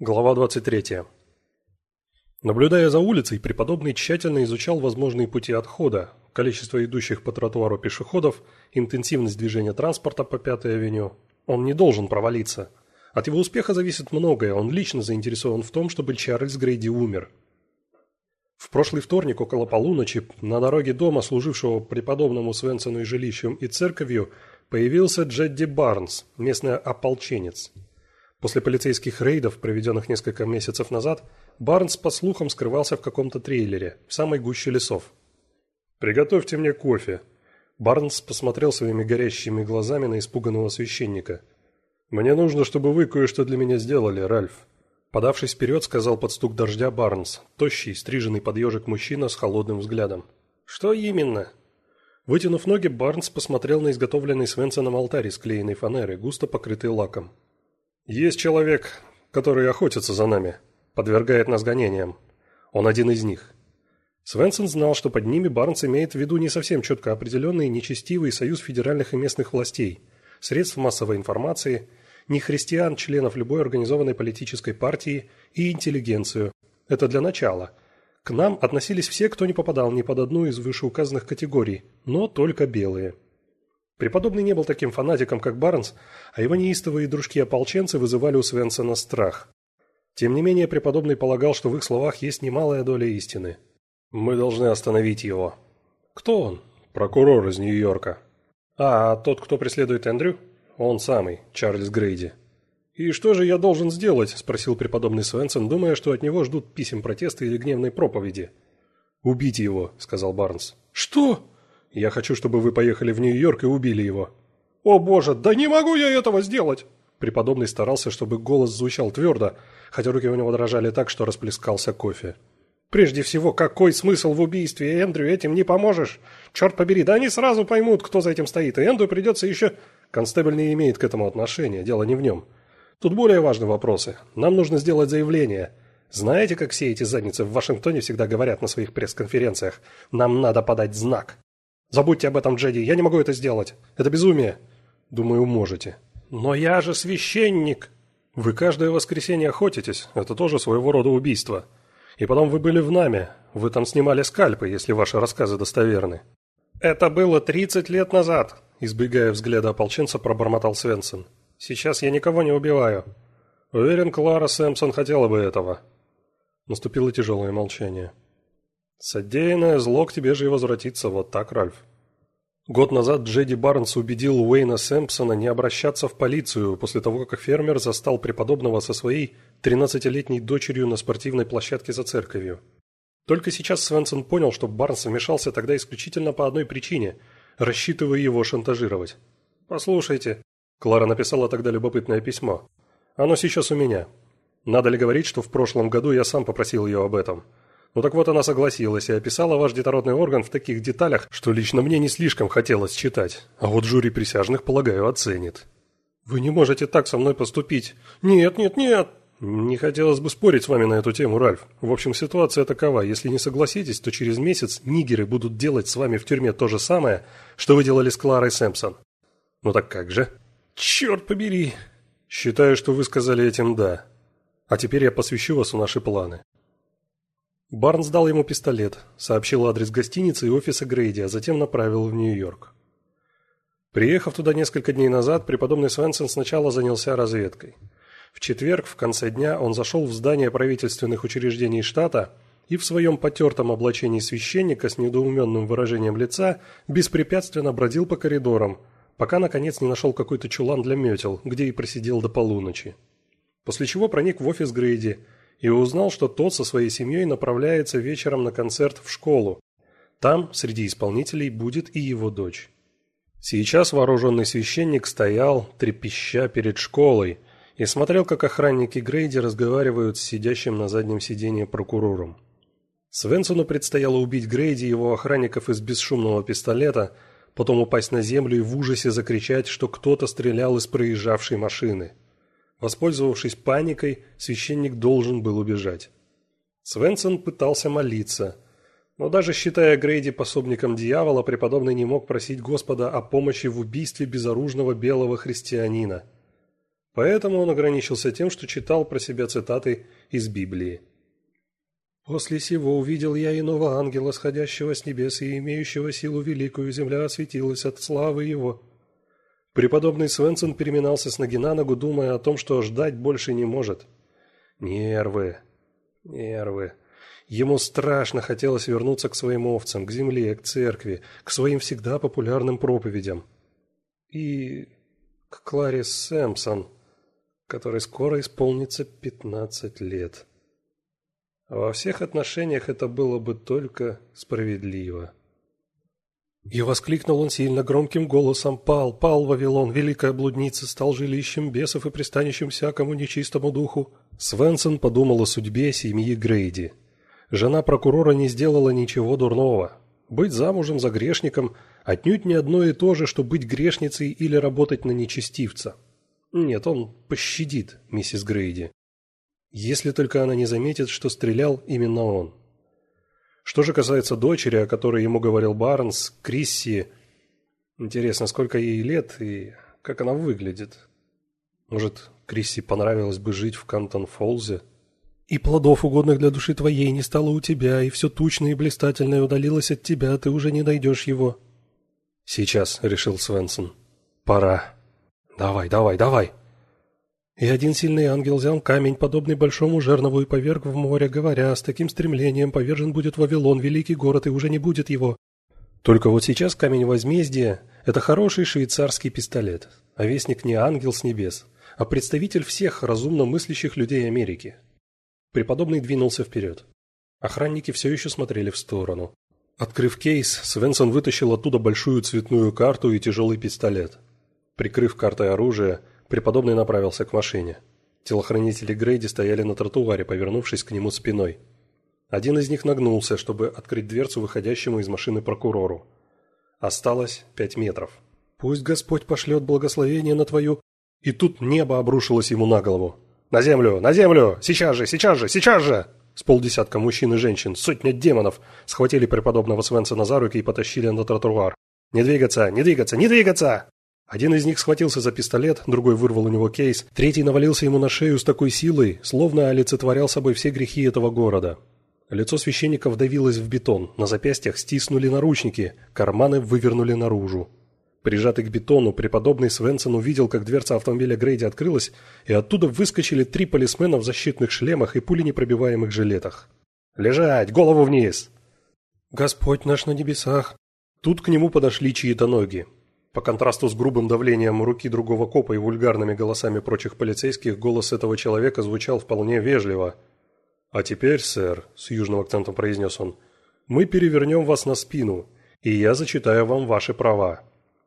Глава 23. Наблюдая за улицей, преподобный тщательно изучал возможные пути отхода, количество идущих по тротуару пешеходов, интенсивность движения транспорта по Пятой авеню. Он не должен провалиться. От его успеха зависит многое, он лично заинтересован в том, чтобы Чарльз Грейди умер. В прошлый вторник около полуночи на дороге дома, служившего преподобному Свенсону и жилищем и церковью, появился Джедди Барнс, местный ополченец – После полицейских рейдов, проведенных несколько месяцев назад, Барнс, по слухам, скрывался в каком-то трейлере, в самой гуще лесов. «Приготовьте мне кофе». Барнс посмотрел своими горящими глазами на испуганного священника. «Мне нужно, чтобы вы кое-что для меня сделали, Ральф». Подавшись вперед, сказал под стук дождя Барнс, тощий, стриженный под ежик мужчина с холодным взглядом. «Что именно?» Вытянув ноги, Барнс посмотрел на изготовленный Свенсоном алтарь из клеенной фанеры, густо покрытый лаком. Есть человек, который охотится за нами, подвергает нас гонениям. Он один из них. Свенсон знал, что под ними Барнс имеет в виду не совсем четко определенный нечестивый союз федеральных и местных властей, средств массовой информации, не христиан, членов любой организованной политической партии и интеллигенцию. Это для начала. К нам относились все, кто не попадал ни под одну из вышеуказанных категорий, но только белые. Преподобный не был таким фанатиком, как Барнс, а его неистовые дружки-ополченцы вызывали у Свенсона страх. Тем не менее, преподобный полагал, что в их словах есть немалая доля истины. «Мы должны остановить его». «Кто он?» «Прокурор из Нью-Йорка». «А, тот, кто преследует Эндрю?» «Он самый, Чарльз Грейди». «И что же я должен сделать?» – спросил преподобный Свенсон, думая, что от него ждут писем протеста или гневной проповеди. «Убить его», – сказал Барнс. «Что?» Я хочу, чтобы вы поехали в Нью-Йорк и убили его». «О боже, да не могу я этого сделать!» Преподобный старался, чтобы голос звучал твердо, хотя руки у него дрожали так, что расплескался кофе. «Прежде всего, какой смысл в убийстве? Эндрю этим не поможешь. Черт побери, да они сразу поймут, кто за этим стоит, и Эндрю придется еще...» Констебль не имеет к этому отношения, дело не в нем. Тут более важные вопросы. Нам нужно сделать заявление. Знаете, как все эти задницы в Вашингтоне всегда говорят на своих пресс-конференциях? Нам надо подать знак. Забудьте об этом, Джеди, я не могу это сделать. Это безумие. Думаю, можете. Но я же священник. Вы каждое воскресенье охотитесь. Это тоже своего рода убийство. И потом вы были в нами. Вы там снимали скальпы, если ваши рассказы достоверны. Это было 30 лет назад, избегая взгляда ополченца, пробормотал Свенсон. Сейчас я никого не убиваю. Уверен, Клара Сэмпсон хотела бы этого. Наступило тяжелое молчание. Содеянное зло к тебе же и возвратится, вот так, Ральф. Год назад Джеди Барнс убедил Уэйна Сэмпсона не обращаться в полицию после того, как фермер застал преподобного со своей 13-летней дочерью на спортивной площадке за церковью. Только сейчас Свенсон понял, что Барнс вмешался тогда исключительно по одной причине, рассчитывая его шантажировать. «Послушайте», – Клара написала тогда любопытное письмо. «Оно сейчас у меня. Надо ли говорить, что в прошлом году я сам попросил ее об этом?» Ну так вот она согласилась и описала ваш детородный орган в таких деталях, что лично мне не слишком хотелось читать. А вот жюри присяжных, полагаю, оценит. Вы не можете так со мной поступить. Нет, нет, нет. Не хотелось бы спорить с вами на эту тему, Ральф. В общем, ситуация такова. Если не согласитесь, то через месяц нигеры будут делать с вами в тюрьме то же самое, что вы делали с Кларой Сэмпсон. Ну так как же? Черт побери. Считаю, что вы сказали этим «да». А теперь я посвящу вас в наши планы. Барнс дал ему пистолет, сообщил адрес гостиницы и офиса Грейди, а затем направил в Нью-Йорк. Приехав туда несколько дней назад, преподобный Свенсон сначала занялся разведкой. В четверг, в конце дня, он зашел в здание правительственных учреждений штата и в своем потертом облачении священника с недоуменным выражением лица беспрепятственно бродил по коридорам, пока, наконец, не нашел какой-то чулан для метел, где и просидел до полуночи. После чего проник в офис Грейди – и узнал, что тот со своей семьей направляется вечером на концерт в школу. Там, среди исполнителей, будет и его дочь. Сейчас вооруженный священник стоял, трепеща перед школой, и смотрел, как охранники Грейди разговаривают с сидящим на заднем сиденье прокурором. Свенсону предстояло убить Грейди и его охранников из бесшумного пистолета, потом упасть на землю и в ужасе закричать, что кто-то стрелял из проезжавшей машины. Воспользовавшись паникой, священник должен был убежать. Свенсон пытался молиться, но даже считая Грейди пособником дьявола, преподобный не мог просить Господа о помощи в убийстве безоружного белого христианина. Поэтому он ограничился тем, что читал про себя цитаты из Библии. «После сего увидел я иного ангела, сходящего с небес и имеющего силу великую, земля осветилась от славы его». Преподобный Свенсон переминался с ноги на ногу, думая о том, что ждать больше не может. Нервы, нервы. Ему страшно хотелось вернуться к своим овцам, к земле, к церкви, к своим всегда популярным проповедям. И к Кларе Сэмпсон, которой скоро исполнится пятнадцать лет. Во всех отношениях это было бы только справедливо. И воскликнул он сильно громким голосом «Пал, пал, Вавилон, великая блудница, стал жилищем бесов и пристанищем всякому нечистому духу». Свенсон подумал о судьбе семьи Грейди. Жена прокурора не сделала ничего дурного. Быть замужем за грешником отнюдь не одно и то же, что быть грешницей или работать на нечестивца. Нет, он пощадит миссис Грейди. Если только она не заметит, что стрелял именно он. Что же касается дочери, о которой ему говорил Барнс, Крисси, интересно, сколько ей лет и как она выглядит. Может, Крисси понравилось бы жить в Кантон-Фолзе? И плодов, угодных для души твоей, не стало у тебя, и все тучное и блистательное удалилось от тебя, ты уже не найдешь его. Сейчас, — решил Свенсон. Пора. Давай, давай, давай. И один сильный ангел взял камень, подобный большому жернову, и поверг в море, говоря, с таким стремлением повержен будет Вавилон, великий город, и уже не будет его. Только вот сейчас камень возмездия – это хороший швейцарский пистолет, а вестник не ангел с небес, а представитель всех разумно мыслящих людей Америки. Преподобный двинулся вперед. Охранники все еще смотрели в сторону. Открыв кейс, Свенсон вытащил оттуда большую цветную карту и тяжелый пистолет. Прикрыв картой оружие, преподобный направился к машине. Телохранители Грейди стояли на тротуаре, повернувшись к нему спиной. Один из них нагнулся, чтобы открыть дверцу выходящему из машины прокурору. Осталось пять метров. «Пусть Господь пошлет благословение на твою...» И тут небо обрушилось ему на голову. «На землю! На землю! Сейчас же! Сейчас же! Сейчас же!» С полдесятка мужчин и женщин, сотня демонов, схватили преподобного Свенсона за руки и потащили на тротуар. «Не двигаться! Не двигаться! Не двигаться!» Один из них схватился за пистолет, другой вырвал у него кейс, третий навалился ему на шею с такой силой, словно олицетворял собой все грехи этого города. Лицо священника вдавилось в бетон, на запястьях стиснули наручники, карманы вывернули наружу. Прижатый к бетону, преподобный Свенсон увидел, как дверца автомобиля Грейди открылась, и оттуда выскочили три полисмена в защитных шлемах и пуленепробиваемых жилетах. «Лежать! Голову вниз!» «Господь наш на небесах!» Тут к нему подошли чьи-то ноги. По контрасту с грубым давлением руки другого копа и вульгарными голосами прочих полицейских, голос этого человека звучал вполне вежливо. «А теперь, сэр», — с южным акцентом произнес он, — «мы перевернем вас на спину, и я зачитаю вам ваши права.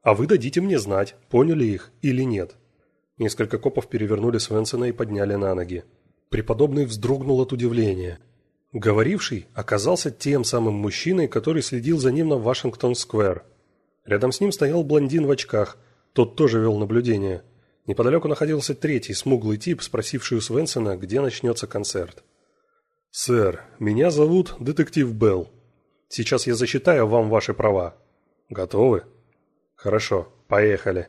А вы дадите мне знать, поняли их или нет. Несколько копов перевернули Свенсона и подняли на ноги. Преподобный вздрогнул от удивления. Говоривший оказался тем самым мужчиной, который следил за ним на Вашингтон-сквер. Рядом с ним стоял блондин в очках, тот тоже вел наблюдение. Неподалеку находился третий, смуглый тип, спросивший у Свенсона, где начнется концерт. «Сэр, меня зовут детектив Белл. Сейчас я зачитаю вам ваши права. Готовы?» «Хорошо, поехали».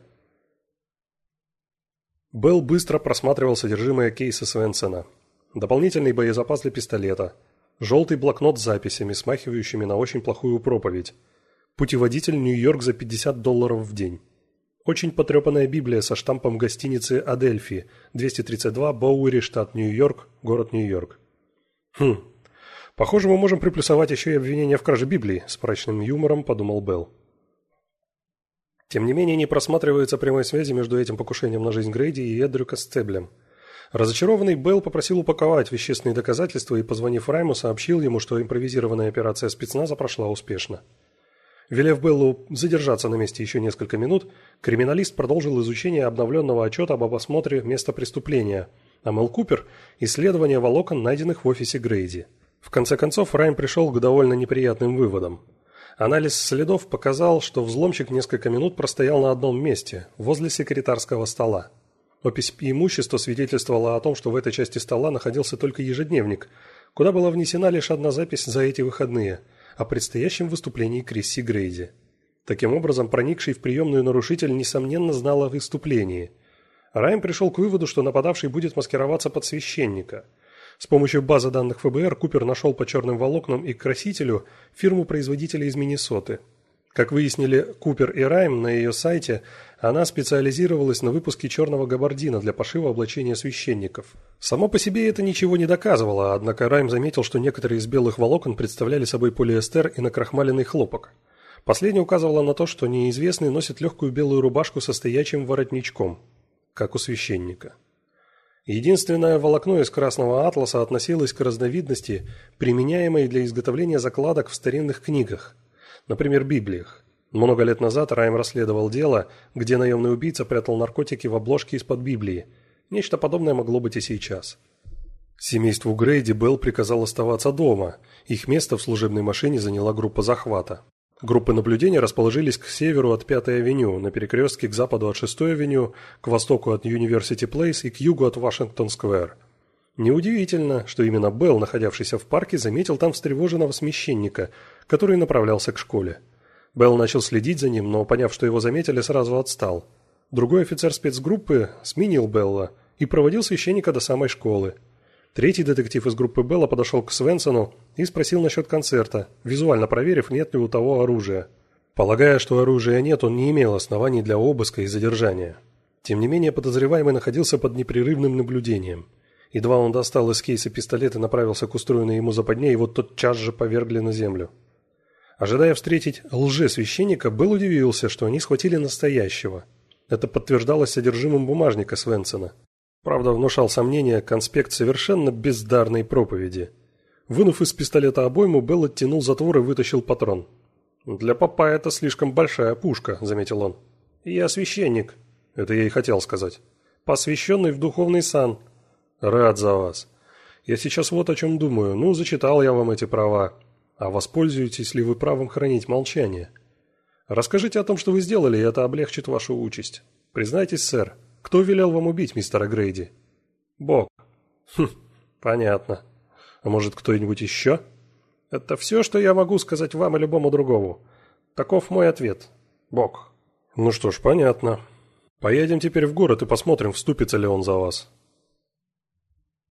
Белл быстро просматривал содержимое кейса Свенсона. Дополнительный боезапас для пистолета. Желтый блокнот с записями, смахивающими на очень плохую проповедь. Путеводитель Нью-Йорк за 50 долларов в день. Очень потрепанная Библия со штампом гостиницы «Адельфи», 232, Боуэри, штат Нью-Йорк, город Нью-Йорк. «Хм, похоже, мы можем приплюсовать еще и обвинение в краже Библии», с мрачным юмором подумал Белл. Тем не менее, не просматривается прямой связи между этим покушением на жизнь Грейди и Эдрюка Стеблем. Разочарованный Белл попросил упаковать вещественные доказательства и, позвонив Райму, сообщил ему, что импровизированная операция спецназа прошла успешно. Велев Беллу задержаться на месте еще несколько минут, криминалист продолжил изучение обновленного отчета об осмотре места преступления, а Мел Купер – исследование волокон, найденных в офисе Грейди. В конце концов, Райм пришел к довольно неприятным выводам – Анализ следов показал, что взломщик несколько минут простоял на одном месте, возле секретарского стола. Опись имущества свидетельствовала о том, что в этой части стола находился только ежедневник, куда была внесена лишь одна запись за эти выходные о предстоящем выступлении Крисси Грейди. Таким образом, проникший в приемную нарушитель, несомненно, знал о выступлении. Райм пришел к выводу, что нападавший будет маскироваться под священника. С помощью базы данных ФБР Купер нашел по черным волокнам и красителю фирму-производителя из Миннесоты. Как выяснили Купер и Райм на ее сайте, она специализировалась на выпуске черного габардина для пошива облачения священников. Само по себе это ничего не доказывало, однако Райм заметил, что некоторые из белых волокон представляли собой полиэстер и накрахмаленный хлопок. Последнее указывало на то, что неизвестный носит легкую белую рубашку со стоячим воротничком – как у священника. Единственное волокно из красного атласа относилось к разновидности, применяемой для изготовления закладок в старинных книгах, например, Библиях. Много лет назад Райм расследовал дело, где наемный убийца прятал наркотики в обложке из-под Библии. Нечто подобное могло быть и сейчас. Семейству Грейди Белл приказал оставаться дома. Их место в служебной машине заняла группа захвата. Группы наблюдения расположились к северу от 5-й авеню, на перекрестке к западу от 6-й авеню, к востоку от University Place и к югу от Вашингтон-сквер. Неудивительно, что именно Белл, находившийся в парке, заметил там встревоженного смещенника, который направлялся к школе. Белл начал следить за ним, но, поняв, что его заметили, сразу отстал. Другой офицер спецгруппы сменил Белла и проводил священника до самой школы. Третий детектив из группы Белла подошел к Свенсону и спросил насчет концерта, визуально проверив, нет ли у того оружия. Полагая, что оружия нет, он не имел оснований для обыска и задержания. Тем не менее, подозреваемый находился под непрерывным наблюдением. Едва он достал из кейса пистолет и направился к устроенной ему западне, его тотчас же повергли на землю. Ожидая встретить лжесвященника, Белл удивился, что они схватили настоящего. Это подтверждалось содержимым бумажника Свенсона. Правда, внушал сомнение конспект совершенно бездарной проповеди. Вынув из пистолета обойму, Белл оттянул затвор и вытащил патрон. «Для папа это слишком большая пушка», — заметил он. «Я священник», — это я и хотел сказать. «Посвященный в духовный сан». «Рад за вас. Я сейчас вот о чем думаю. Ну, зачитал я вам эти права. А воспользуетесь ли вы правом хранить молчание? Расскажите о том, что вы сделали, и это облегчит вашу участь. Признайтесь, сэр, кто велел вам убить мистера Грейди? Бог. Хм, понятно. А может, кто-нибудь еще? Это все, что я могу сказать вам и любому другому. Таков мой ответ. Бог. Ну что ж, понятно. Поедем теперь в город и посмотрим, вступится ли он за вас.